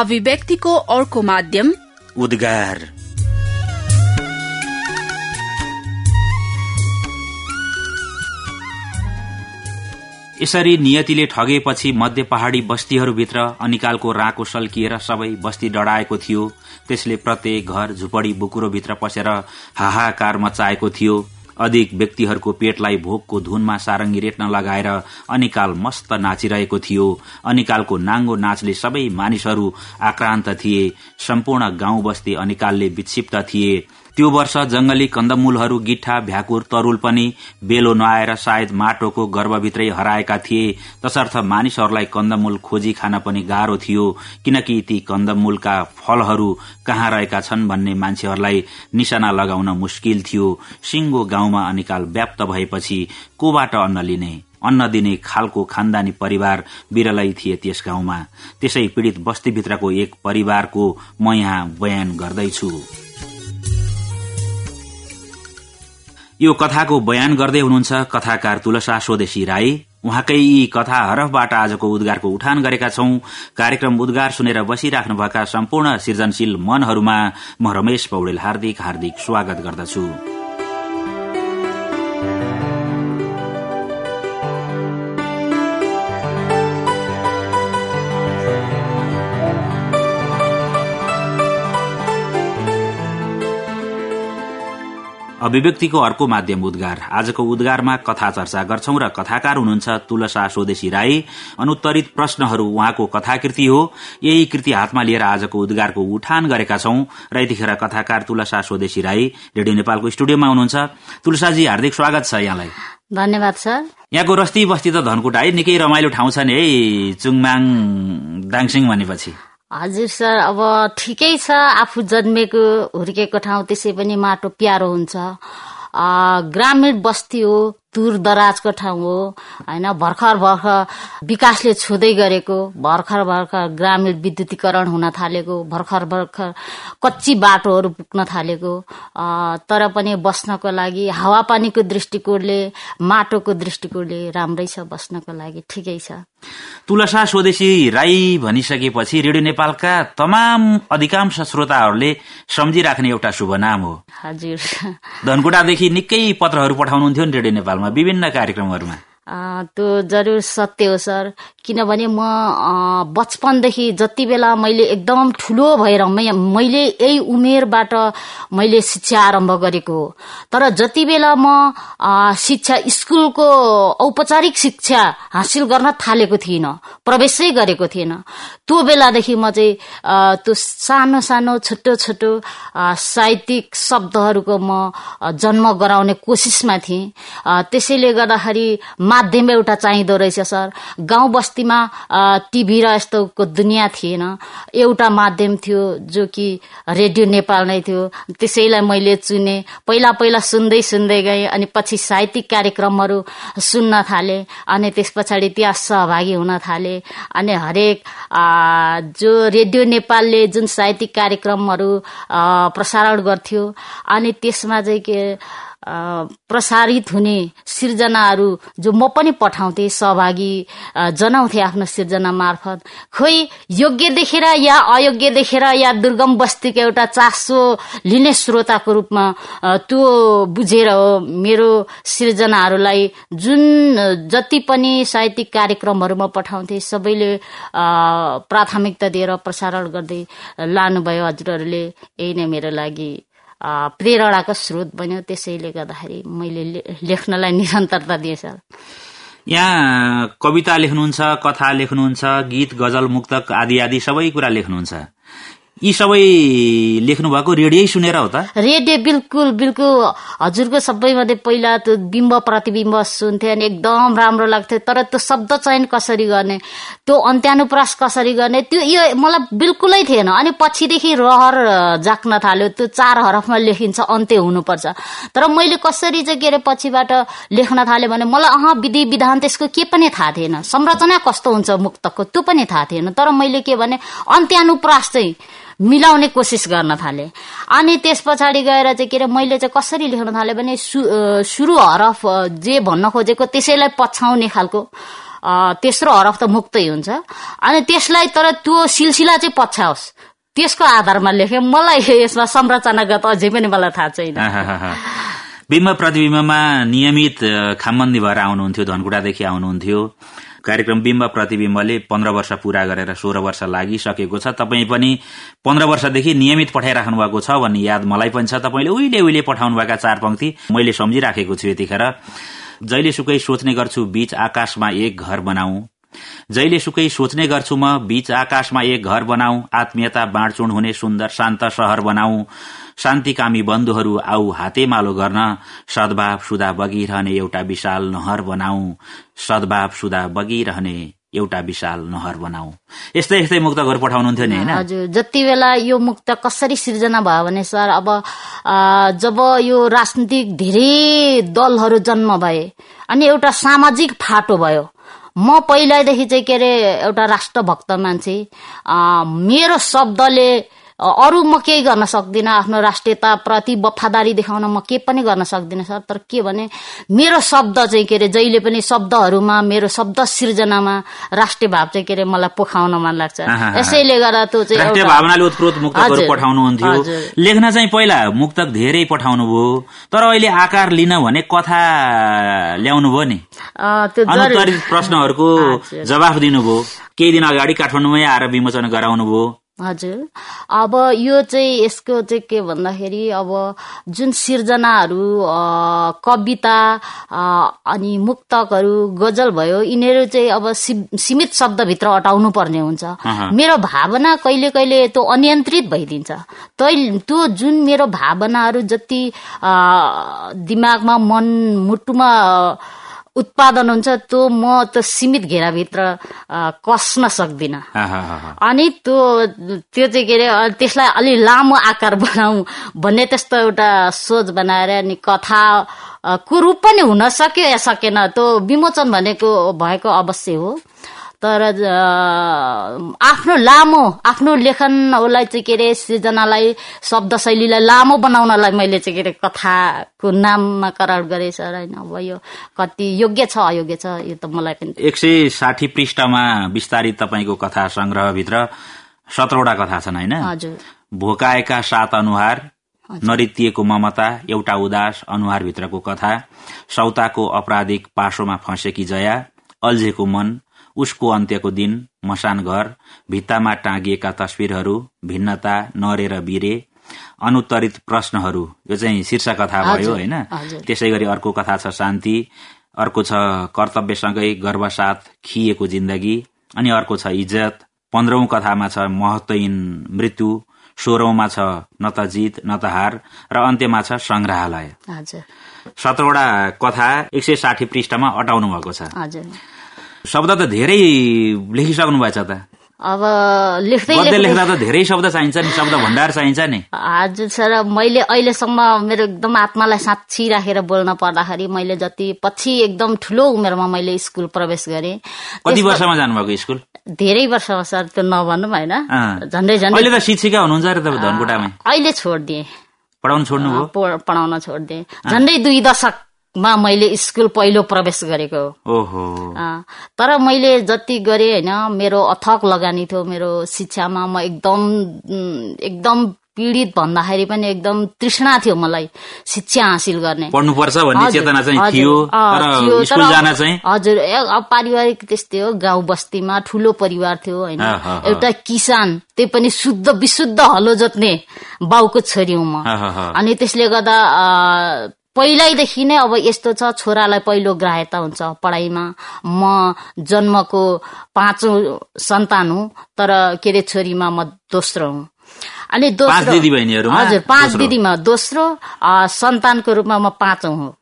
अभिव्यक्तिको अर्को माध्यम उद्गार। यसरी नियतिले ठगेपछि मध्य पहाड़ी बस्तीहरूभित्र अनिकालको राको सल्किएर सबै बस्ती डढाएको थियो। त्यसले प्रत्येक घर झुपड़ी बुकुरोभित्र पसेर हाहाकार मचाएको थियो। अधिक व्यक्तिहरूको पेटलाई भोकको धुनमा सारङ्गी रेट्न लगाएर अनिकाल मस्त नाचिरहेको थियो। अनिकालको नाङ्गो नाचले सबै मानिसहरू आक्रान्त थिए। सम्पूर्ण गाउँ बस्ती अनिकालले विक्षिप्त थिए। त्यो वर्ष जंगली कन्दमूलहरू गिठा भ्याकुर तरूल पनि बेलो नआएर सायद माटोको गर्भभित्रै हराएका थिए। तसर्थ मानिसहरूलाई कन्दमूल खोजी खान पनि गाह्रो थियो किनकि ती कन्दमूलका फलहरू कहाँ रहेका छन् भन्ने मान्छेहरूलाई निशाना लगाउन मुस्किल थियो। सिंगो गाउँमा अनिकाल व्याप्त भएपछि कोबाट अन्न लिने? अन्न दिने खालको खानदानी परिवार विरलै थिए त्यस गाउँमा। त्यसै पीड़ित बस्तीभित्रको एक परिवारको म यहाँ बयान गर्दैछु। यो कथाको बयान गर्दै हुनुहुन्छ कथाकार तुलसा स्वदेशी राई। उहाँकै यी कथा हरफबाट आजको उद्गारको उठान गरेका छौं। कार्यक्रम उद्गार सुनेर बसिराख्नुभएका सम्पूर्ण सृजनशील मनहरूमा म रमेश पौडेल हार्दिक हार्दिक स्वागत गर्दछु। अभिव्यक्तिको अर्को माध्यम उद्गार। आजको उद्गारमा कथा चर्चा गर्छौं र कथाकार हुनुहुन्छ तुलसा स्वदेशी राई। अनुत्तरित प्रश्नहरू उहाँको कथाकृति हो। यही कृति हातमा लिएर आजको उद्गारको उठान गरेका छौं। र यतिखेर कथाकार तुलसा स्वदेशी राई रेडियो नेपालको स्टुडियोमा हुनुहुन्छ। तुलसाजी हार्दिक स्वागत छ यहाँलाई। धन्यवाद सर। यहाँको रस्ती बस्ती त धनकुटा है निकै रमाइलो ठाउँ छ नि है। चुङमाङ दाङसिङ भनेपछि। हजुर सर अब ठिकै छ। आफू जन्मेको हुर्केको ठाउँ त्यसै पनि माटो प्यारो हुन्छ। ग्रामीण बस्ती हो। दूर दराजको ठाउँ हो होइन भर्खर भर्खर विकासले छुँदै गरेको भर्खर भर्खर ग्रामीण विद्युतीकरण हुन थालेको भर्खर भर्खर कच्ची बाटोहरू पुग्न थालेको तर पनि बस्नको लागि हावापानीको दृष्टिकोणले माटोको दृष्टिकोणले राम्रै छ बस्नको लागि ठिकै छ। तुलसा स्वदेशी राई भनिसकेपछि रेडियो नेपालका तमाम अधिकांश श्रोताहरूले सम्झिराख्ने एउटा शुभ नाम हो। हजुर। धनकुटादेखि निकै पत्रहरू पठाउनुहुन्थ्यो नि रेडियो नेपाल नेपालमा विभिन्न कार्यक्रमहरूमा। त्यो जरुर सत्य हो सर। किनभने म बचपनदेखि जति बेला मैले एकदम ठुलो भएर मैले यही उमेरबाट मैले शिक्षा आरम्भ गरेको तर जति बेला म शिक्षा स्कुलको औपचारिक शिक्षा हासिल गर्न थालेको थिइनँ प्रवेशै गरेको थिएन त्यो बेलादेखि म चाहिँ त्यो सानो सानो छोटो छोटो साहित्यिक शब्दहरूको म जन्म गराउने कोसिसमा थिएँ। त्यसैले गर्दाखेरि माध्यम एउटा चाहिँदो रहेछ सर। गाउँ बस्तीमा टिभी र यस्तोको दुनियाँ थिएन। एउटा माध्यम थियो जो कि रेडियो नेपाल नै थियो। त्यसैलाई मैले चुने। पहिला पहिला सुन्दै सुन्दै गएँ अनि पछि साहित्यिक कार्यक्रमहरू सुन्न थाले अनि त्यस पछाडि त्यहाँ सहभागी हुन थाले। अनि हरेक जो रेडियो नेपालले जुन साहित्यिक कार्यक्रमहरू प्रसारण गर्थ्यो अनि त्यसमा चाहिँ के प्रसारित हुने सिर्जनाहरू जो म पनि पठाउँथे सहभागी जनाउँथे आफ्नो सिर्जना मार्फत। खोइ योग्य देखेर या अयोग्य देखेर या दुर्गम बस्तीको एउटा चासो लिने श्रोताको रूपमा त्यो बुझेर हो मेरो सिर्जनाहरूलाई जुन जति पनि साहित्यिक कार्यक्रमहरूमा पठाउँथे सबैले प्राथमिकता दिएर प्रसारण गर्दै लानुभयो हजुरहरूले। यही नै मेरो लागि प्रेरणाको स्रोत बन्यो। त्यसैले गर्दाखेरि मैले लेख्नलाई निरन्तरता दिएँ सर यहाँ कविता लेख्नुहुन्छ कथा लेख्नुहुन्छ गीत गजल मुक्तक आदि आदि सबै कुरा लेख्नुहुन्छ। यी सबै लेख्नु भएको रेडियो सुनेर हो त। रेडियो बिल्कुल बिल्कुल। हजुरको सबैमध्ये पहिला त्यो बिम्ब प्रतिबिम्ब सुन्थे अनि एकदम राम्रो लाग्थ्यो। तर त्यो शब्द चयन कसरी गर्ने त्यो अन्त्यानुप्रास कसरी गर्ने त्यो यो मलाई बिल्कुलै थिएन। अनि पछिदेखि रहर जाग्न थाल्यो। त्यो चार हरफमा लेखिन्छ अन्त्य हुनुपर्छ। तर मैले कसरी चाहिँ के अरे पछिबाट लेख्न थालेँ भने मलाई अह विधि विधान त्यसको के पनि थाहा थिएन। संरचना कस्तो हुन्छ मुक्तको त्यो पनि थाहा थिएन। तर मैले के भने अन्त्यानुप्रास चाहिँ मिलाउने कोसिस गर्न थाले। अनि त्यस पछाडि गएर चाहिँ के अरे मैले चाहिँ कसरी लेख्न थालेँ भने सुरु हरफ जे भन्न खोजेको त्यसैलाई पछ्याउने खालको तेस्रो हरफ त मुक्तै हुन्छ। अनि त्यसलाई तर त्यो सिलसिला चाहिँ पछ्याओस्। त्यसको आधारमा लेखे। मलाई यसमा संरचनागत अझै पनि मलाई थाहा छैन। बिम्ब प्रतिबिम्बमा नियमित खामबन्दी भएर आउनुहुन्थ्यो धनकुटादेखि आउनुहुन्थ्यो। कार्यक्रम बिम्ब प्रतिबिम्बले पन्ध्र वर्ष पूरा गरेर सोह्र वर्ष लागिसकेको छ। तपाईँ पनि पन्ध्र वर्षदेखि नियमित पठाइराख्नु भएको छ भन्ने याद मलाई पनि छ। तपाईँले उहिले उहिले पठाउनुभएका चार पंक्ति मैले सम्झिराखेको छु यतिखेर। जहिले सुकै सोच्ने गर्छु बीच आकाशमा एक घर बनाऊ। जहिले सुकै सोच्ने गर्छु म बीच आकाशमा एक घर बनाऊ। आत्मीयता बाँडचुँड हुने सुन्दर शान्त सहर बनाऊ। शान्तिकामी बन्धुहरू आऊ हातेमालो गर्न सद्भाव सुधा बगिरहने एउटा विशाल नहर बनाऊ। सद्भाव सुधा बगिरहने एउटा विशाल नहर बनाऊ। यस्तै यस्तै मुक्तकहरू पठाउनुहुन्थ्यो नि होइन? हजुर जति बेला यो मुक्त कसरी सिर्जना भयो भने सर अब जब यो राजनीतिक धेरै दलहरू जन्म भए अनि एउटा सामाजिक फाटो भयो म पहिल्यैदेखि चाहिँ के अरे एउटा राष्ट्रभक्त मान्छे मेरो शब्दले अरू म केही गर्न सक्दिनँ आफ्नो राष्ट्रियताप्रति वफादारी देखाउन म के पनि गर्न सक्दिनँ सर। तर के भने मेरो शब्द चाहिँ के अरे जहिले पनि शब्दहरूमा मेरो शब्द सिर्जनामा राष्ट्रिय भाव चाहिँ के अरे मलाई पोखाउन मन लाग्छ। यसैले गर्दा त्यो चाहिँ भावनाले उत्प्रोत मुक्तकहरू पठाउनुहुन्थ्यो। लेख्न चाहिँ पहिला मुक्तक धेरै पठाउनु भयो तर अहिले आकार लिन भने कथा ल्याउनु भयो नि। अनुत्तरित प्रश्नहरूको। जवाफ दिनुभयो। केही दिन अगाडि काठमाडौँमै आएर विमोचन गराउनु भयो हजुर। अब यो चाहिँ यसको चाहिँ के भन्दाखेरि अब जुन सिर्जनाहरू कविता अनि मुक्तकहरू गजल भयो यिनीहरू चाहिँ अब सि- सीमित शब्दभित्र अटाउनु पर्ने हुन्छ। मेरो भावना कहिले कहिले त्यो अनियन्त्रित भइदिन्छ। तै त्यो जुन मेरो भावनाहरू जति दिमागमा मन मुटुमा उत्पादन हुन्छ त्यो म त्यो सीमित घेराभित्र कस्न सक्दिनँ। अनि त्यो त्यो चाहिँ के अरे त्यसलाई अलि लामो आकार बनाऊ भन्ने त्यस्तो एउटा सोच बनाएर अनि कथा को रूप पनि हुन सक्यो या सकेन त्यो विमोचन भनेको भएको अवश्य हो तर आफ्नो लामो आफ्नो लेखनलाई चाहिँ के अरे सृजनालाई शब्द शैलीलाई लामो बनाउनलाई मैले चाहिँ के अरे कथाको नाममा करार गरेँ सर। होइन अब यो कति योग्य छ अयोग्य छ यो त मलाई पनि एक सय साठी पृष्ठमा विस्तारित तपाईँको कथा संग्रहभित्र सत्रवटा कथा छन् होइन? हजुर। भोकाएका सात अनुहार नरितिएको ममता एउटा उदास अनुहारभित्रको कथा सौताको अपराधिक पासोमा फँसेकी जया अल्झेको मन उसको अन्त्यको दिन मसान घर भित्तामा टाँगिएका तस्विरहरू भिन्नता नरेर बिरे अनुत्तरित प्रश्नहरू। यो चाहिँ शीर्ष कथा भयो होइन। त्यसै गरी अर्को कथा छ शान्ति अर्को छ कर्तव्यसँगै गर्वसाथ खिएको जिन्दगी अनि अर्को छ इज्जत। पन्ध्रौं कथामा छ महत्वहीन मृत्यु सोह्रौंमा छ न त जित न त हार र अन्त्यमा छ संग्रहालय। सत्रवटा कथा एक सय साठी पृष्ठमा अटाउनु भएको छ। हजुर। शब्द त धेरै लेखिसक्नु भएछ त। अब लेख्दै लेख्दै त धेरै शब्द चाहिन्छ नि शब्द भण्डार चाहिन्छ नि। हजुर सर मैले अहिलेसम्म मेरो एकदम आत्मालाई साँच्ची राखेर बोल्न पर्दाखेरि मैले जति पछि एकदम ठुलो उमेरमा मैले स्कुल प्रवेश गरेँ। कति वर्षमा जानुभएको स्कुल? धेरै वर्षमा सर त्यो नभनौँ होइन। झन्डै झन्डै अहिले त शिक्षिका हुनुहुन्छ अरे तपाईँ धनकुटामै। अहिले छोडिदिएँ। पढाउनु छोड्नुभयो प- पढाउन छोडिदिएँ। झन्डै दुई दशकमा मैले स्कुल पहिलो प्रवेश गरेको हो। तर मैले जति गरेँ होइन मेरो अथक लगानी थियो मेरो शिक्षामा म एकदम एकदम पीडित भन्दाखेरि पनि एकदम तृष्णा थियो मलाई शिक्षा हासिल गर्ने। पढ्नुपर्छ भन्ने हजुर, चेतना चाहिँ थियो तर अब- जान चाहिँ? हजुर ए- अब पारिवारिक त्यस्तै हो गाउँ बस्तीमा ठुलो परिवार थियो होइन। एउटा किसान त्यही पनि शुद्ध विशुद्ध हलो जोत्ने बाउको छोरी हुँ म। अनि त्यसले गर्दा पहिल्यैदेखि नै अब यस्तो छ छोरालाई पहिलो ग्राह्यता हुन्छ पढाइमा। म जन्मको पाँचौं सन्तान हुँ तर के अरे छोरीमा म दोस्रो हुँ। अनि दोस्रो हजुर पाँच। दिदीमा दोस्रो सन्तानको रूपमा म पाँचौं हुँ।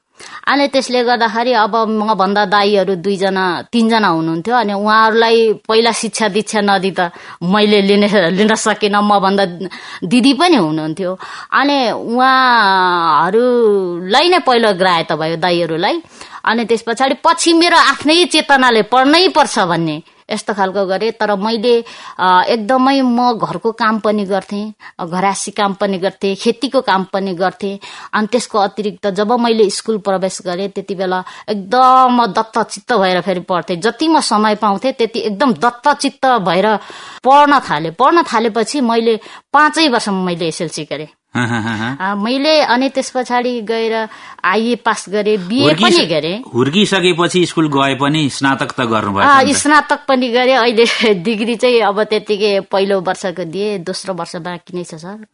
अनि त्यसले गर्दाखेरि अब म भन्दा दाईहरू दुईजना तिनजना हुनुहुन्थ्यो अनि उहाँहरूलाई पहिला शिक्षा दीक्षा नदी त मैले लिन लिन सकिनँ भन्दा दिदी पनि हुनुहुन्थ्यो। अनि उहाँहरूलाई नै पहिलो ग्राह्य त भयो दाईहरूलाई। अनि त्यस पछाडि पछि मेरो आफ्नै चेतनाले पढ्नै पर्छ भन्ने यस्तो खालको गरेँ। तर मैले एकदमै म घरको काम पनि गर्थेँ घरासी काम पनि गर्थेँ खेतीको काम पनि गर्थेँ। अनि त्यसको अतिरिक्त जब मैले स्कुल प्रवेश गरेँ त्यति बेला एकदम दत्तचित्त भएर फेरि पढ्थेँ। जति म समय पाउँथेँ त्यति एकदम दत्तचित्त भएर पढ्न थालेँ। पढ्न थालेपछि मैले पाँचै वर्षमा मैले एसएलसी गरेँ। मैले अनि त्यस पछाडि गएर आइए पास गरे बिए पनि गरे। हुर्किसकेपछि स्कुल गए पनि स्नातक त गर्नुभयो स्नातक पनि गरे। अहिले डिग्री चाहिँ अब त्यतिकै पहिलो वर्षको दिए दोस्रो वर्ष बाँकी नै छ सर।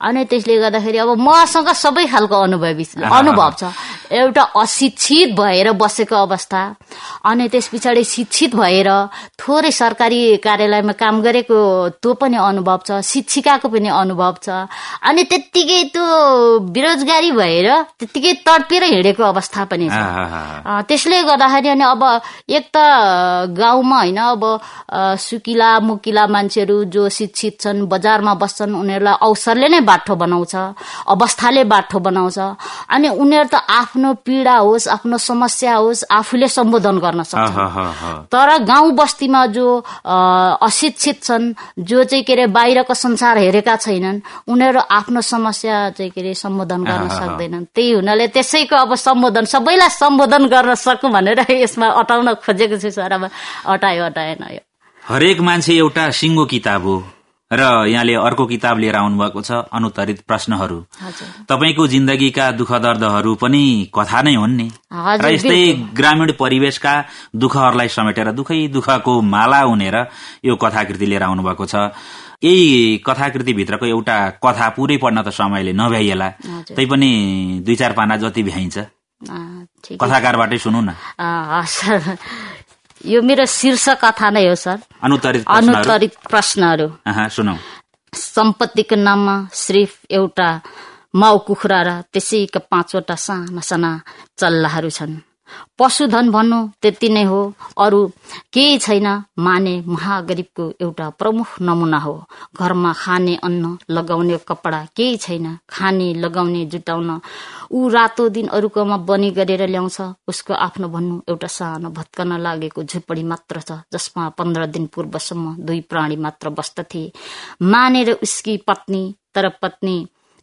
अनि त्यसले गर्दाखेरि अब मसँग सबै खालको अनुभव अनुभव छ। एउटा अशिक्षित भएर बसेको अवस्था अनि त्यस पछाडि शिक्षित भएर थोरै सरकारी कार्यालयमा काम गरेको त्यो पनि अनुभव छ शिक्षिकाको पनि अनुभव छ। अनि त्यत्तिकै त्यो बेरोजगारी भएर त्यत्तिकै तडपेर हिँडेको अवस्था पनि छ। त्यसले गर्दाखेरि अनि अब एक त गाउँमा होइन अब सुकिला मुकिला मान्छेहरू जो शिक्षित छन् बजारमा बस्छन् उनीहरूलाई अवसरले नै बाठो बनाउँछ अवस्थाले बाठो बनाउँछ। अनि उनीहरू त आफ्नो पीडा होस् आफ्नो समस्या होस् आफूले सम्बोधन गर्न सक्छ तर गाउँ बस्तीमा जो अशिक्षित छन् जो चाहिँ के अरे बाहिरको संसार हेरेका छैनन् उनीहरू आफ्नो समस्या चाहिँ के अरे सम्बोधन गर्न सक्दैनन्। त्यही हुनाले त्यसैको अब सम्बोधन सबैलाई सम्बोधन गर्न सकौँ भनेर यसमा अटाउन खोजेको छु सर। अब अटायो अटाएन यो। हरेक मान्छे एउटा सिङ्गो किताब हो र यहाँले अर्को किताब लिएर आउनुभएको छ अनुत्तरित प्रश्नहरू। तपाईँको जिन्दगीका दुःख दर्दहरू पनि कथा नै हुन् नि। र यस्तै ग्रामीण परिवेशका दुःखहरूलाई समेटेर दुःखै दुःखको माला हुनेर यो कथाकृति लिएर आउनुभएको छ। यही कथाकृतिभित्रको एउटा कथा पुरै पढ्न त समयले नभ्याइएला। तै पनि दुई चार पाना जति भ्याइन्छ। कथाकारबाटै सुनौ न। यो मेरो शीर्ष कथा नै हो सर। अनुत्तरित अनुत्तरित प्रश्नहरू। सुनौ। सम्पत्तिको नाममा सिर्फ एउटा माउ कुखुरा र त्यसैका पाँचवटा साना साना चल्लाहरू छन्। पशुधन भन्नु त्यति नै हो। अरू केही छैन। माने महागरीबको एउटा प्रमुख नमुना हो। घरमा खाने अन्न लगाउने कपडा केही छैन। खाने लगाउने जुटाउन ऊ रातो दिन अरूकोमा बनी गरेर ल्याउँछ। उसको आफ्नो भन्नु एउटा सानो भत्कन लागेको झुपडी मात्र छ जसमा पन्ध्र दिन पूर्वसम्म दुई प्राणी मात्र बस्दथे। मानेर उसकी पत्नी तर पत्नी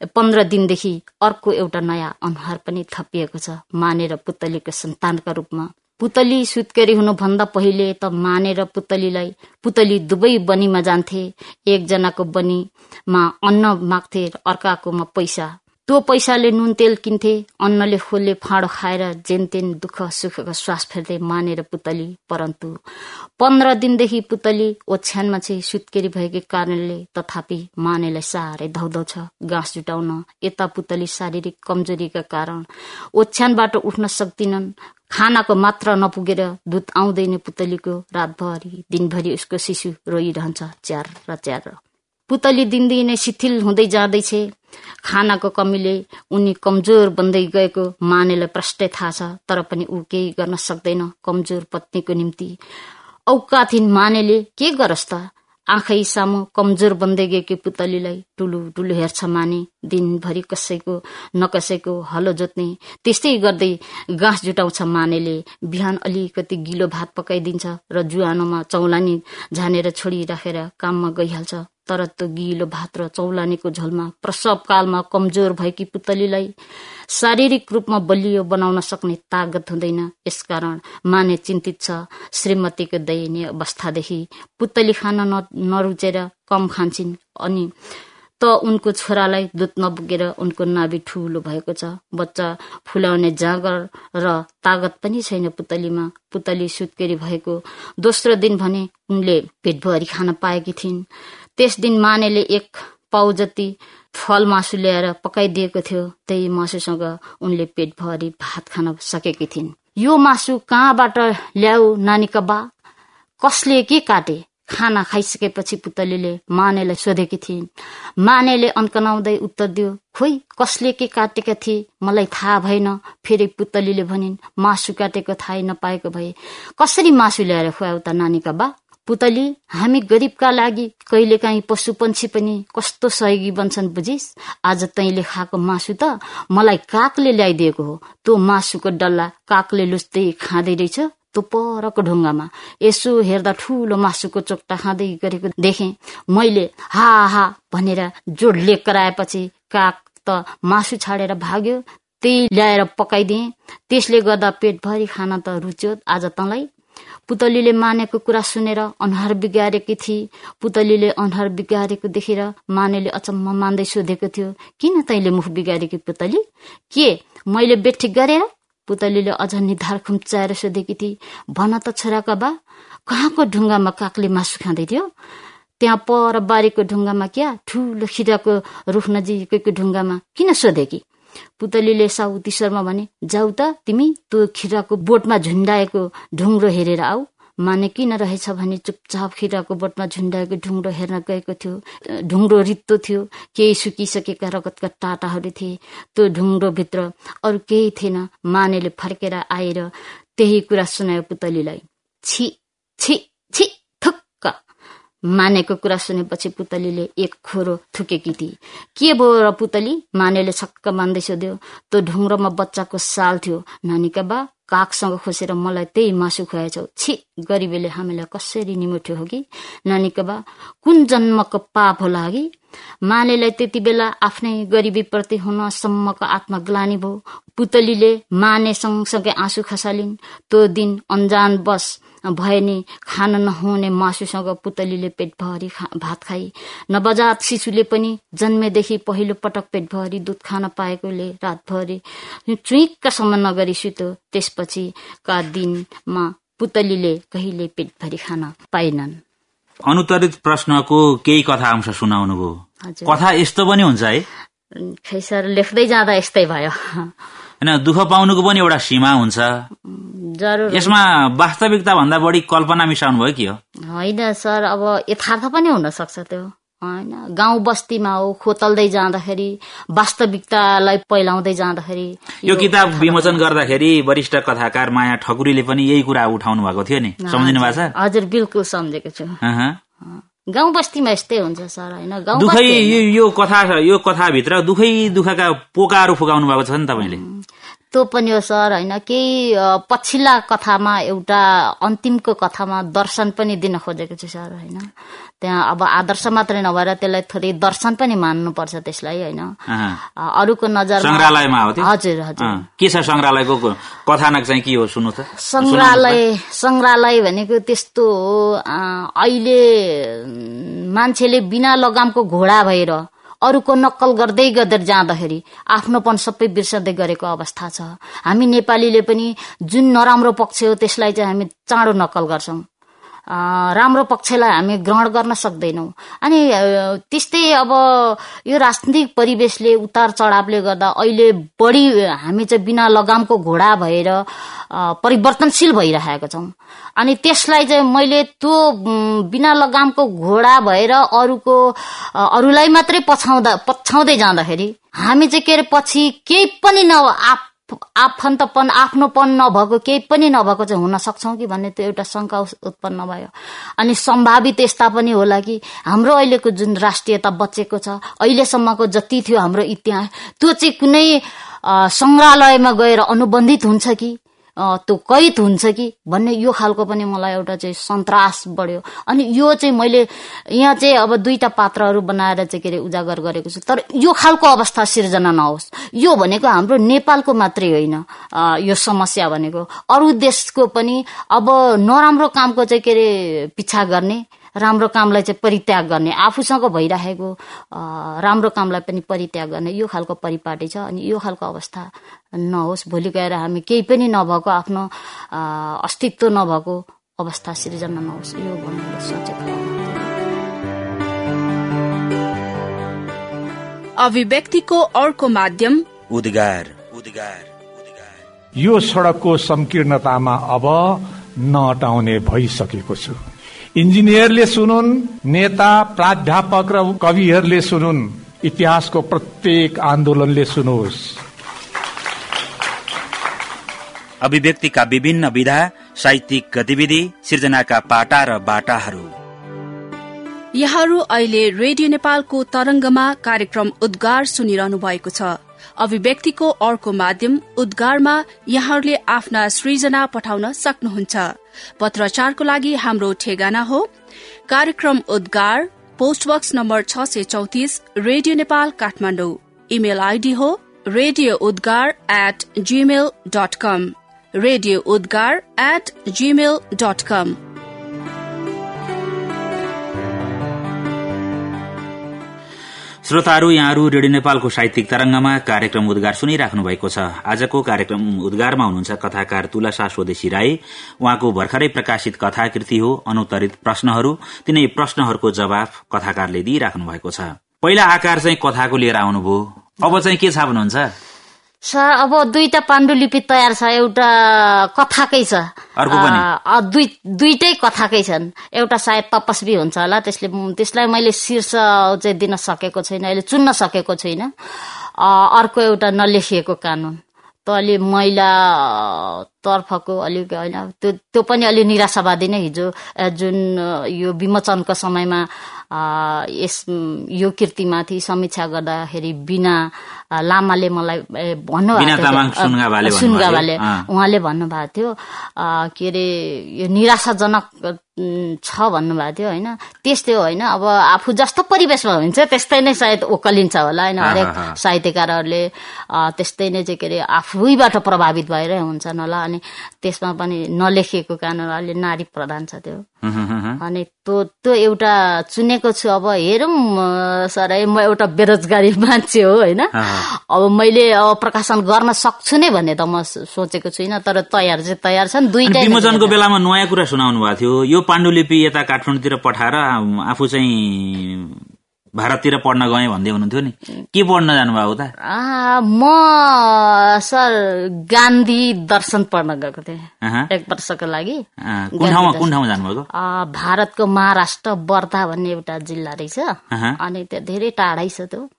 पन्ध्र दिनदेखि अर्को एउटा नयाँ अनुहार पनि थपिएको छ। मानेर पुतलीको सन्तानका रूपमा। पुतली सुत्केरी हुनुभन्दा पहिले त मानेर पुतलीलाई पुतली दुवै बनीमा जान्थे। एकजनाको बनीमा अन्न माग्थे अर्काकोमा पैसा। त्यो पैसाले नुन तेल किन्थे अन्नले खोले फाँडो खाएर जेनतेन दुःख सुखको श्वास फेर्दै मानेर पुतली परन्तु पन्ध्र दिनदेखि पुतली ओछ्यानमा चाहिँ सुत्केरी भएकै कारणले तथापि मानेलाई साह्रै धौधौ छ घाँस जुटाउन। यता पुतली शारीरिक कमजोरीका कारण ओछ्यानबाट उठ्न सक्दिनन्। खानाको मात्र नपुगेर दुध आउँदैन पुतलीको रातभरि दिनभरि उसको शिशु रोइरहन्छ च्यार र च्यार पुतली दिनदिनै शिथिल हुँदै जाँदैछ। खानाको कमीले उनी कमजोर बन्दै गएको मानेलाई प्रष्टै थाहा छ तर पनि ऊ केही गर्न सक्दैन कमजोर पत्नीको निम्ति। औकाथिन मानेले के गरोस् त? आँखै सामु कमजोर बन्दै गएकी पुतलीलाई टुलु टुलु हेर्छ माने दिनभरि कसैको नकसैको हलो जोत्ने। त्यस्तै गर्दै घाँस जुटाउँछ मानेले बिहान अलिकति गिलो भात पकाइदिन्छ र जुवानोमा चौलानी झानेर छोडिराखेर काममा गइहाल्छ। तर त्यो गिलो भात र चौलानीको झोलमा प्रसव कालमा कमजोर भएकी पुतलीलाई शारीरिक रूपमा बलियो बनाउन सक्ने तागत हुँदैन। यसकारण माने चिन्तित छ श्रीमतीको दयनीय अवस्थादेखि पुतली खान नरुचेर कम खान्छन् अनि त उनको छोरालाई दुध नपुगेर उनको नाभि ठुलो भएको छ। बच्चा फुलाउने जाँगर र तागत पनि छैन पुतलीमा। पुतली सुत्केरी भएको दोस्रो दिन भने उनले पेटभरि खान पाएकी थिइन्। त्यस दिन मानेले एक पाउ जति फल मासु ल्याएर पकाइदिएको थियो। त्यही मासुसँग उनले पेटभरि भात खान सकेकी थिइन्। यो मासु कहाँबाट ल्याऊ नानीका बा कसले के काटे? खाना खाइसकेपछि पुतलीले मानेलाई सोधेकी थिइन्। मानेले अन्कनाउँदै उत्तर दियो खोइ कसले के काटेका थिए? मलाई थाहा भएन। फेरि पुतलीले भनिन् मासु काटेको थाहै नपाएको भए। कसरी मासु ल्याएर खुवाउ त नानीका पुतली हामी गरिबका लागि कहिलेकाहीँ पशु पन्छी पनि कस्तो सहयोगी बन्छन् बुझिस? आज तैँले खाएको मासु त मलाई कागले ल्याइदिएको हो। त्यो मासुको डल्ला कागले लुच्दै खाँदै रहेछ त्यो परको ढुङ्गामा। यसो हेर्दा ठुलो मासुको चोक्टा खाँदै गरेको देखे। मैले हा हा भनेर जोड लेक कराएपछि काग त मासु छाडेर भाग्यो। त्यही ल्याएर पकाइदिए। त्यसले गर्दा पेटभरि खान त रुच्यो। आज तँलाई पुतलीले मानेको कुरा सुनेर अनुहार बिगारेकी थिए पुतलीले अनुहार बिगारेको देखेर मानेले अचम्म मान्दै सोधेको थियो किन तैले मुख बिगारेकी पुतली? के? मैले बेठिक गरेर पुतलीले अझ निधार खुम्चाएर सोधेकी थिए भन त छोराका बा कहाँको ढुङ्गामा कागले मासु खाँदै थियो? त्यहाँ पर बारीको ढुङ्गामा क्या ठुलो खिराको रुख नजिकैको ढुङ्गामा किन सोधेकी? पुतलीले साउती शर्मा भने जाऊ त तिमी त्यो खिराको बोटमा झुन्डाएको ढुङ्ग्रो हेरेर आऊ। माने किन रहेछ भने चुपचाप खिराको बोटमा झुन्डाएको ढुङ्ग्रो हेर्न गएको थियो। ढुङ्ग्रो रित्तो थियो। केही सुकिसकेका रगतका टाटाहरू थिए। त्यो ढुङ्ग्रोभित्र अरू केही थिएन। मानेले फर्केर आएर त्यही कुरा सुनायो पुतलीलाई। छि छि। मानेको कुरा सुनेपछि पुतलीले एक खोरो थुकेकी थिए के भयो र पुतली? मानेले छक्क मान्दै सोध्यो त्यो ढुङ्ग्रोमा बच्चाको साल थियो। नानीका बा कागसँग खोसेर मलाई त्यही मासु खुवाएछौ। छि गरिबीले हामीलाई कसरी निमुठ्यो हो कि? नानीका बा कुन जन्मको पाप होला कि मानेलाई त्यति बेला आफ्नै गरिबीप्रति हुनसम्मको आत्मग्लानी भयो। पुतलीले माने सँगसँगै आँसु खसालिन्। त्यो दिन अन्जान बस भए नि खान नहुने मासुसँग पुतलीले पेटभरि भात खाई। नवजात शिशुले पनि जन्मेदेखि पहिलो पटक पेटभरि दुध खान पाएकोले रातभरि चुइक्कसम्म नगरी सुत्यो। त्यसपछिका दिनमा पुतलीले कहिले पेटभरि खान पाएनन्। अनुत्तरित प्रश्नको केही कथा अंश सुनाउनु भयो। कथा यस्तो पनि हुन्छ है। खै सर लेख्दै जाँदा यस्तै भयो। होइन दुःख पाउनुको पनि एउटा सीमा हुन्छ। यसमा वास्तविकता भन्दा बढी कल्पना मिसाउनु भयो कि होइन सर अब यथार्थ पनि हुन सक्छ त्यो। होइन गाउँ बस्तीमा हो खोतल्दै जाँदाखेरि वास्तविकतालाई पहिलाउँदै जाँदाखेरि यो किताब विमोचन गर्दाखेरि वरिष्ठ कथाकार माया ठकुरीले पनि यही कुरा उठाउनु भएको थियो नि? सम्झिनु भएको छ? हजुर बिल्कुल सम्झेको छु। गाउँ बस्तीमा यस्तै हुन्छ सर होइन? दुखै यो कथा यो कथाभित्र दुखै दुःखका पोकाहरू फुकाउनु भएको छ नि तपाईँले। त्यो पनि हो सर होइन? केही पछिल्ला कथामा एउटा अन्तिमको कथामा दर्शन पनि दिन खोजेको छु सर होइन? त्यहाँ अब आदर्श मात्रै नभएर त्यसलाई थोरै दर्शन पनि मान्नुपर्छ त्यसलाई होइन? अरूको नजर सङ्ग्रहालयमा हजुर हजुर। के छ सङ्ग्रहालयको कथानक चाहिँ के हो सुन्नु त? सङ्ग्रहालय सङ्ग्रहालय भनेको त्यस्तो हो अहिले मान्छेले बिना लगामको घोडा भएर अरूको नक्कल गर्दै गर्दै जाँदाखेरि आफ्नोपन सबै बिर्सँदै गरेको अवस्था छ। हामी नेपालीले पनि जुन नराम्रो पक्ष हो त्यसलाई चाहिँ हामी चाँडो नक्कल गर्छौँ। राम्रो पक्षलाई हामी ग्रहण गर्न सक्दैनौँ। अनि त्यस्तै अब यो राजनीतिक परिवेशले उतार चढावले गर्दा अहिले बढी हामी चाहिँ बिना लगामको घोडा भएर परिवर्तनशील भइरहेका छौँ। अनि त्यसलाई चाहिँ मैले त्यो बिना लगामको घोडा भएर अरूको अरूलाई मात्रै पछाउँदा पछाउँदै जाँदाखेरि हामी चाहिँ के अरे पछि केही पनि न आफन्तपन आफ्नोपन नभएको केही पनि नभएको चाहिँ हुन सक्छौँ कि भन्ने त्यो एउटा शङ्का उत्पन्न भयो। अनि सम्भावित यस्ता पनि होला कि हाम्रो अहिलेको जुन राष्ट्रियता बचेको छ अहिलेसम्मको जति थियो हाम्रो इतिहास त्यो चाहिँ कुनै सङ्ग्रहालयमा गएर अनुबन्धित हुन्छ कि? त्यो कैद हुन्छ कि? भन्ने यो खालको पनि मलाई एउटा चाहिँ सन्तास बढ्यो। अनि यो चाहिँ मैले यहाँ चाहिँ अब दुईटा पात्रहरू बनाएर चाहिँ के अरे उजागर गरेको छु। तर यो खालको अवस्था सिर्जना नहोस्। यो भनेको हाम्रो नेपालको मात्रै होइन यो समस्या भनेको। अरू देशको पनि अब नराम्रो कामको चाहिँ के अरे पिछा गर्ने। राम्रो कामलाई चाहिँ परित्याग गर्ने आफूसँग भइरहेको राम्रो कामलाई पनि परित्याग गर्ने यो खालको परिपाटी छ अनि यो खालको अवस्था नहोस्। भोलि गएर हामी केही पनि नभएको आफ्नो अस्तित्व नभएको अवस्था सिर्जना नहोस् यो भनेर सोचेको अभिव्यक्तिको अर्को माध्यम उद्गार। उद्गार यो सड़कको संकीर्णतामा अब नटाउने भइसकेको छु। इन्जिनियरले सुनुन् नेता प्राध्यापक र कविहरूले सुनुन् इतिहासको प्रत्येक आन्दोलनले सुनोस्। अभिव्यक्तिका विभिन्न विधा साहित्यिक गतिविधि सृजनाका पाटा र बाटाहरू। यहाँहरू अहिले रेडियो नेपालको तरंगमा कार्यक्रम उद्गार सुनिरहनु भएको छ। अभिव्यक्तिको अर्को माध्यम उद्गारमा यहाँहरूले आफ्ना सृजना पठाउन सक्नुहुन्छ। पत्रचारको लागि हाम्रो ठेगाना हो। कार्यक्रम उद्गार पोस्टबक्स नम्बर छ सय चौतिस radio Nepal Kathmandu. Email ID हो radio Udgar at Gmail dot com radio Udgar at Gmail dot com श्रोताहरू यहाँहरू रेडियो नेपालको साहित्यिक तरंगमा कार्यक्रम उद्गार सुनिराख्नु भएको छ। आजको कार्यक्रम उद्गारमा हुनुहुन्छ कथाकार तुलसा स्वदेशी राई। उहाँको भर्खरै प्रकाशित कथाकृति हो अनुत्तरित प्रश्नहरू। तिनै प्रश्नहरूको जवाफ कथाकारले दिइराख्नु भएको छ। पहिला आकार चाहिँ कथाको लिएर आउनुभयो। अब चाहिँ के छाप्नुहुन्छ सर अब दुईटा पाण्डुलिपि तयार छ एउटा कथाकै छ। दुई दुईटै कथाकै छन्। एउटा सायद तपस्वी हुन्छ होला त्यसले त्यसलाई मैले शीर्ष चाहिँ दिन सकेको छैन अहिले चुन्न सकेको छैन। अर्को एउटा नलेखिएको कानून। त अलि महिला तर्फको अलिक होइन त्यो त्यो पनि अलि निराशावादी नै हिजो जुन यो विमोचनको समयमा यस यो कृतिमाथि समीक्षा गर्दाखेरि बिना लामाले मलाई अ, सुनगावाले। उहाँले भन्नुभएको थियो के अरे यो निराशाजनक छ भन्नुभएको थियो होइन। त्यस्तै हो होइन। अब आफू जस्तो परिवेशमा हुन्छ त्यस्तै नै सायद ओकलिन्छ होला होइन। हरेक। साहित्यकारहरूले त्यस्तै नै चाहिँ के अरे आफैबाट प्रभावित भएर हुन्छन् होला अनि त्यसमा पनि नलेखिएको कारण अलि नारी प्रधान छ त्यो। अनि त्यो त्यो एउटा चुनेको छु अब हेरौँ सर है म एउटा बेरोजगारी मान्छे हो होइन? अब मैले अब प्रकाशन गर्न सक्छु नै भन्ने त म सोचेको छुइनँ तर तयार चाहिँ तयार छन् अनि दुईटै नै विमोचनको बेलामा नयाँ कुरा सुनाउनु भएको थियो। यो पाण्डुलिपि यता काठमाडौँतिर पठाएर आफू चाहिँ भारततिर पढ्न गएँ भन्दै हुनुहुन्थ्यो नि। के पढ्न जानुभयो उता आ, म सर गान्धी दर्शन पढ्न गएको थिएँ। एक वर्षको लागि। अँ, कुन ठाउँमा कुन ठाउँमा जानुभएको? आ, भारतको महाराष्ट्र वर्धा भन्ने एउटा जिल्ला रहेछ। अनि त्यो धेरै टाढै छ त्यो।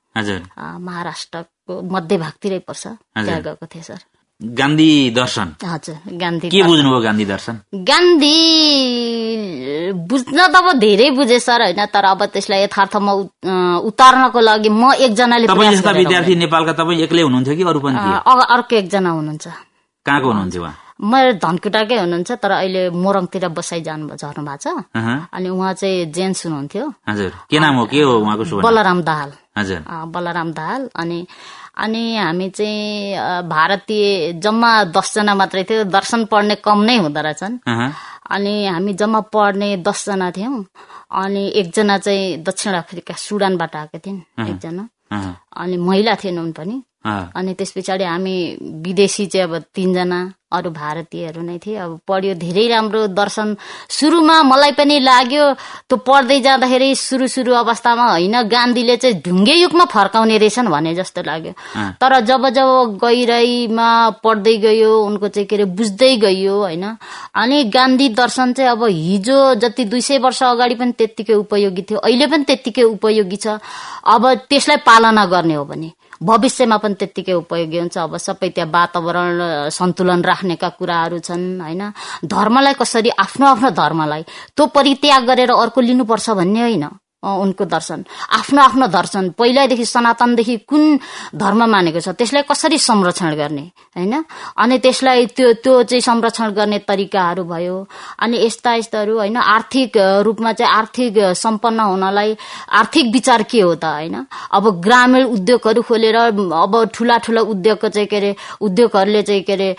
महाराष्ट्रको मध्य भागतिरै पर्छ। त्यहाँ गएको थिएँ सर। गान्धी दर्शन। हजुर गान्धी के बुझ्नुभयो गान्धी दर्शन? गान्धी बुझ्न त अब धेरै बुझे सर होइन तर अब त्यसलाई यथार्थमा उतार्नको लागि म एकजनाले विद्यार्थी नेपालका तपाईँ एक्लै हुनुहुन्थ्यो कि अरू पनि अर्को एकजना हुनुहुन्छ। कहाँको हुनुहुन्थ्यो उहाँ? म धनकुटाकै हुनुहुन्छ तर अहिले मोरङतिर बसाइ जानु झर्नु भएको छ। अनि उहाँ चाहिँ जेन्स हुनुहुन्थ्यो। हजुर। के नाम हो? के हो उहाँको? बलराम दाहाल। हजुर। बलराम दाहाल। अनि अनि हामी चाहिँ भारतीय जम्मा दसजना मात्रै थियो। दर्शन पढ्ने कम नै हुँदो रहेछन्। अनि हामी जम्मा पढ्ने दसजना थियौँ। अनि एकजना चाहिँ दक्षिण अफ्रिका सुडानबाट आएको थिइन् एकजना। अनि महिला थिएन उनी पनि। अनि त्यस पछाडि हामी विदेशी चाहिँ अब तिनजना। अरू भारतीयहरू नै थिए। अब पढ्यो धेरै राम्रो दर्शन। सुरुमा मलाई पनि लाग्यो त्यो पढ्दै जाँदाखेरि सुरु सुरु अवस्थामा होइन गान्धीले चाहिँ ढुङ्गे युगमा फर्काउने रहेछन् भने जस्तो लाग्यो। तर जब जब गहिराईमा पढ्दै गयो उनको चाहिँ के अरे बुझ्दै गयो होइन। अनि गान्धी दर्शन चाहिँ अब हिजो जति दुई सय वर्ष अगाडि पनि त्यत्तिकै उपयोगी थियो। अहिले पनि त्यत्तिकै उपयोगी छ। अब त्यसलाई पालना गर्ने हो भने। भविष्यमा पनि त्यत्तिकै उपयोगी हुन्छ। अब सबै त्यहाँ वातावरण सन्तुलन राख्नेका कुराहरू छन् होइन? धर्मलाई कसरी आफ्नो आफ्नो धर्मलाई त्यो परित्याग गरेर अर्को लिनुपर्छ भन्ने होइन। उनको दर्शन। आफ्नो आफ्नो दर्शन। पहिल्यैदेखि सनातनदेखि कुन धर्म मानेको छ त्यसलाई कसरी संरक्षण गर्ने होइन? अनि त्यसलाई त्यो त्यो चाहिँ संरक्षण गर्ने तरिकाहरू भयो। अनि यस्ता यस्ताहरू होइन? आर्थिक रूपमा चाहिँ आर्थिक सम्पन्न हुनलाई आर्थिक विचार के हो त होइन? अब ग्रामीण उद्योगहरू खोलेर अब ठुला ठुला उद्योगको चाहिँ के अरे उद्योगहरूले चाहिँ के अरे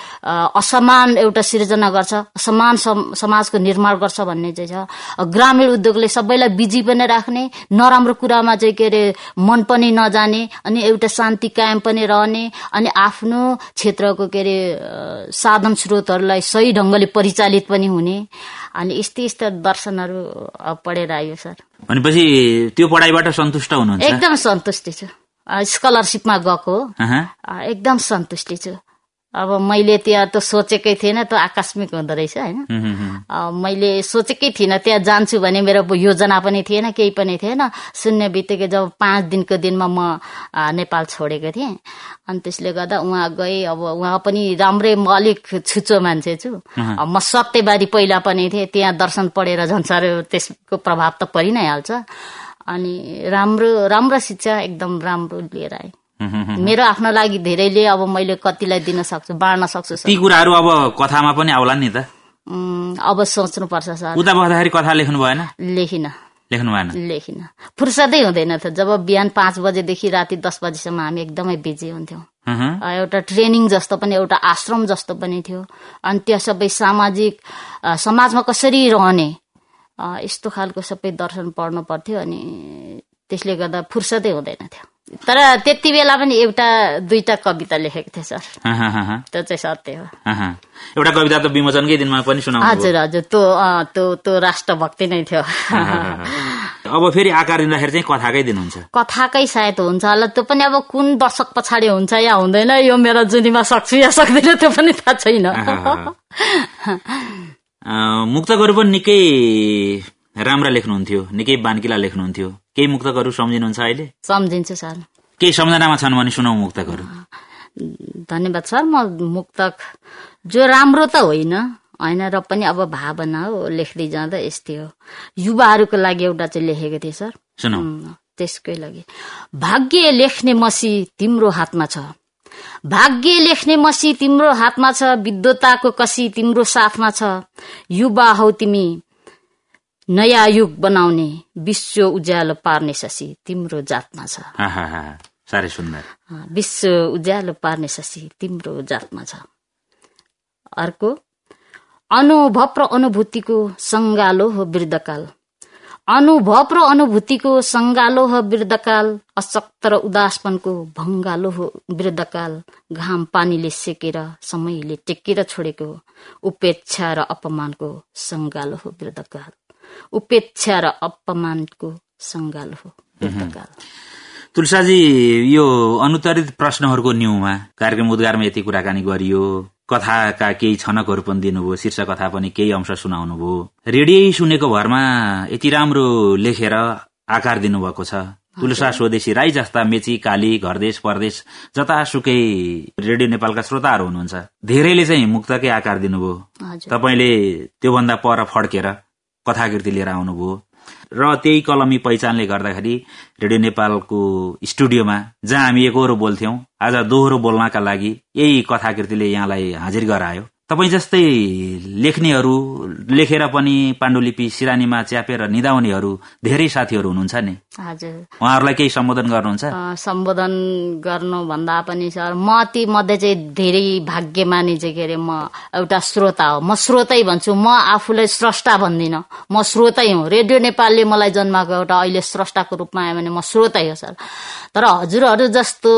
असमान एउटा सिर्जना गर्छ समान सम- समाजको निर्माण गर्छ भन्ने चाहिँ छ। ग्रामीण उद्योगले सबैलाई बिजी पनि राख्ने नराम्रो कुरामा चाहिँ के अरे मन पनि नजाने अनि एउटा शान्ति कायम पनि रहने अनि आफ्नो क्षेत्रको के अरे साधन स्रोतहरूलाई सही ढङ्गले परिचालित पनि हुने। अनि यस्तै यस्ता दर्शनहरू पढेर आयो सर। भनेपछि त्यो पढाइबाट सन्तुष्ट हुनुहुन्छ? एकदम सन्तुष्टि छु। स्कलरसिपमा गएको एकदम सन्तुष्टि छु। अब मैले त्यहाँ त सोचेकै थिएन त आकस्मिक हुँदो रहेछ होइन? मैले सोचेकै थिइनँ त्यहाँ जान्छु भने मेरो योजना पनि थिएन केही पनि थिएन। सुन्ने बित्तिकै जब पाँच दिनको दिनमा म नेपाल छोडेको थिएँ। अनि त्यसले गर्दा उहाँ गएँ अब उहाँ पनि राम्रै म अलिक छुचो मान्छे छु। म सत्यवादी पहिला पनि थिएँ त्यहाँ दर्शन पढेर झन् साह्रो त्यसको प्रभाव त परि नै हाल्छ। अनि राम्रो राम्रो शिक्षा एकदम राम्रो लिएर आएँ। मेरो आफ्नो लागि धेरैले अब मैले कतिलाई दिन सक्छु बाँड्न सक्छु ती कुराहरू अब कथामा पनि आउला नि त। अब सोच्नुपर्छ सर। उता बस्दाखेरि कथा लेख्नु भएन? लेखिन। लेख्नु भएन। लेखिन। फुर्सदै हुँदैन थियो जब बिहान पाँच बजेदेखि राति दस बजीसम्म हामी एकदमै बिजी हुन्थ्यौँ। एउटा ट्रेनिङ जस्तो पनि एउटा आश्रम जस्तो पनि थियो। अनि त्यो सबै सामाजिक समाजमा कसरी रहने? यस्तो खालको सबै दर्शन पढ्नु पर्थ्यो अनि त्यसले गर्दा फुर्सदै हुँदैन थियो। तर त्यति बेला पनि एउटा दुईटा कविता लेखेको थिएँ सर। त्यो चाहिँ सत्य हो। एउटा कविता त विमोचनकै दिनमा पनि सुनाउनु हजुर हजुर। त्यो त्यो त्यो राष्ट्रभक्ति नै थियो। अब फेरि आकार दिँदाखेरि चाहिँ कथाकै दिनुहुन्छ? कथाकै सायद हुन्छ होला। त्यो पनि अब कुन दशक पछाडि हुन्छ या हुँदैन यो मेरो जुनीमा सक्छु या सक्दैन त्यो पनि थाहा छैन। मुक्तकहरू पनि निकै राम्रा लेख्नुहुन्थ्यो निकै बान्किला लेख्नुहुन्थ्यो। केही मुक्तकहरू सम्झिनुहुन्छ अहिले? सम्झिन्छु सर। केही सम्झनामा छन् भने सुनाउ मुक्तकहरू। धन्यवाद सर म मुक्तक। जो राम्रो त होइन होइन र पनि अब भावना हो लेख्दै जाँदा यस्तै हो। युवाहरूको लागि एउटा चाहिँ लेखेको थिएँ सर। उम्, त्यसकै लागि। भाग्य लेख्ने मसी तिम्रो हातमा छ। भाग्य लेख्ने मसी तिम्रो हातमा छ विद्वताको कसी तिम्रो साथमा छ। युवा हौ तिमी नयाँ युग बनाउने विश्व उज्यालो पार्ने शशी तिम्रो जातमा छ। साह्रै सुन्दर। विश्व उज्यालो पार्ने शशी तिम्रो जातमा छ। अर्को अनुभव र अनुभूतिको सङ्गालो हो वृद्धकाल। अनुभव र अनुभूतिको सङ्गालो हो वृद्धकाल अशक्त र उदासपनको भङ्गालो हो वृद्धकाल घाम पानीले सेकेर समयले टेकेर छोडेको उपेक्षा र अपमानको सङ्गालो हो वृद्धकाल। उपेक्षा र अपमानको सङ्गालो हो तुलसाजी यो अनुत्तरित प्रश्नहरूको न्यूमा कार्यक्रम उद्गारमा यति कुराकानी गरियो। कथाका केही छनकहरू पनि दिनुभयो शीर्ष कथा पनि केही अंश सुनाउनु भयो रेडियो सुनेको भरमा यति राम्रो लेखेर आकार दिनुभएको छ। तुलसा स्वदेशी राई जस्ता मेची काली घरदेश परदेश जतासुकै रेडियो नेपालका श्रोताहरू हुनुहुन्छ। धेरैले चाहिँ मुक्तकै आकार दिनुभयो। तपाईँले त्योभन्दा पर फड्केर कथाकृति लिएर आउनुभयो। र त्यही कलमी पहिचानले गर्दाखेरि रेडियो नेपालको स्टुडियोमा जहाँ हामी एकहोरो बोल्थ्यौं आज दोहोरो बोल्नका लागि यही कथाकृतिले यहाँलाई हाजिर गरायो। तपाईँ जस्तै लेख्नेहरू लेखेर पनि पाण्डुलिपि सिरानीमा च्यापेर निदाउनेहरू धेरै साथीहरू हुनुहुन्छ नि? हजुर। उहाँहरूलाई केही सम्बोधन गर्नुहुन्छ? सम्बोधन गर्नुभन्दा पनि सर म ती मध्ये चाहिँ धेरै भाग्यमानी चाहिँ के अरे म एउटा श्रोता हो। म श्रोतै भन्छु म आफूलाई स्रष्टा भन्दिनँ। म श्रोतै हुँ। रेडियो नेपालले मलाई जन्माएको एउटा अहिले स्रष्टाको रूपमा आयो भने म श्रोतै हो सर। तर हजुरहरू जस्तो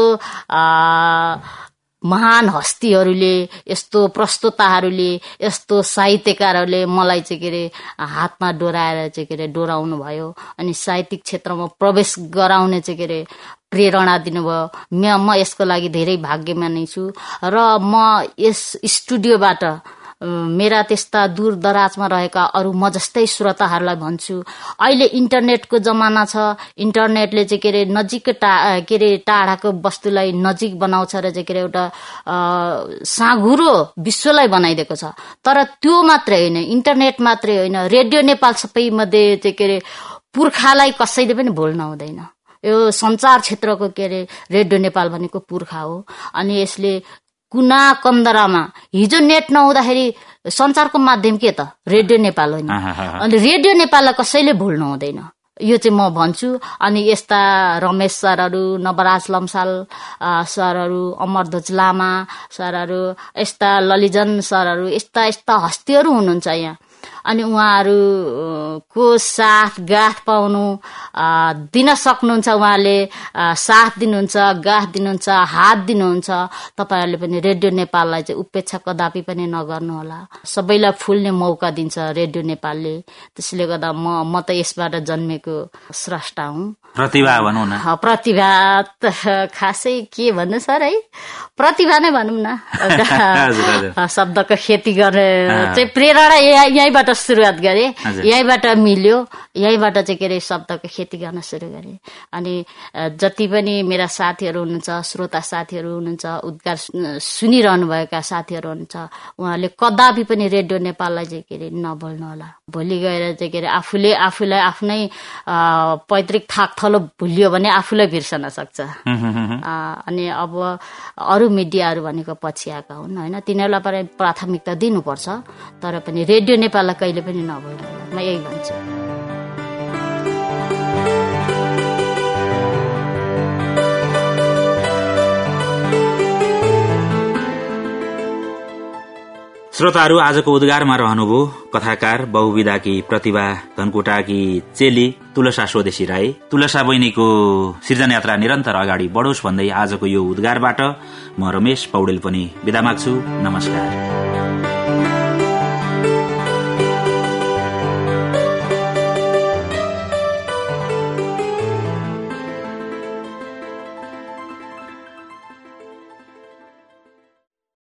महान हस्तीहरूले यस्तो प्रस्तुताहरूले यस्तो साहित्यकारहरूले मलाई चाहिँ के अरे हातमा डोराएर चाहिँ के अरे डोराउनु भयो अनि साहित्यिक क्षेत्रमा प्रवेश गराउने चाहिँ के अरे प्रेरणा दिनुभयो। म म यसको लागि धेरै भाग्यमानी छु। र म यस स्टुडियोबाट मेरा त्यस्ता दूर दराजमा रहेका अरू म जस्तै श्रोताहरूलाई भन्छु अहिले इन्टरनेटको जमाना छ। इन्टरनेटले चाहिँ के अरे नजिक टा के अरे टाढाको वस्तुलाई नजिक बनाउँछ र चाहिँ के अरे एउटा साँघुरो विश्वलाई बनाइदिएको छ। तर त्यो मात्रै होइन इन्टरनेट मात्रै होइन। रेडियो नेपाल सबै मध्ये चाहिँ के अरे पुर्खालाई कसैले पनि भुल्न हुँदैन। यो सञ्चार क्षेत्रको के अरे रेडियो नेपाल भनेको पुर्खा हो। अनि यसले कुना कन्दरामा। हिजो नेट नहुँदाखेरि सञ्चारको माध्यम के त? रेडियो नेपाल होइन। आहाहा। अनि रेडियो नेपाललाई कसैले भुल्नु हुँदैन। यो चाहिँ म भन्छु। अनि यस्ता रमेश सरहरू नवराज लम्साल सरहरू अमरध्वज लामा सरहरू यस्ता ललिजन सरहरू यस्ता यस्ता हस्तीहरू हुनुहुन्छ यहाँ। अनि उहाँहरूको साथ गाथ पाउनु दिन सक्नुहुन्छ उहाँले साथ दिनुहुन्छ गाथ दिनुहुन्छ हात दिनुहुन्छ तपाईँहरूले पनि रेडियो नेपाललाई चाहिँ उपेक्षा कदापि पनि नगर्नुहोला। सबैलाई फुल्ने मौका दिन्छ रेडियो नेपालले। त्यसले गर्दा म म त यसबाट जन्मेको स्रष्टा हुँ। प्रतिभा भनौँ न। प्रतिभा त खासै के भन्नु सर है? प्रतिभा नै भनौँ न। शब्दको खेती गर्ने चाहिँ प्रेरणा यहाँ- यहीँबाट सुरुवात गरेँ। यहीँबाट मिल्यो। यहीँबाट चाहिँ के अरे शब्दको खेती गर्न सुरु गरेँ। अनि जति पनि मेरा साथीहरू हुनुहुन्छ श्रोता साथीहरू हुनुहुन्छ उद्गार सु- सुनिरहनु भएका साथीहरू हुनुहुन्छ उहाँहरूले कदापि पनि रेडियो नेपाललाई चाहिँ के अरे नभुल्नु होला। भोलि गएर चाहिँ के अरे आफूले आफूलाई आफ्नै पैतृक थाक थलो भुलियो भने आफूलाई बिर्सन सक्छ। अनि अब अरू मिडियाहरू भनेको पछि आएका हुन् होइन? तिनीहरूलाई पनि प्राथमिकता दिनुपर्छ तर पनि रेडियो नेपाललाई कहिले पनि नभएर म यही भन्छु श्रोताहरू आजको उद्गारमा रहनुभयो कथाकार बहुविधाकी प्रतिभा धनकुटाकी चेली तुलसा स्वदेशी राई। तुलसा बहिनीको सृजन यात्रा निरन्तर अगाडि बढोस् भन्दै आजको यो उद्गारबाट म रमेश पौडेल पनि विदा माग्छु। नमस्कार।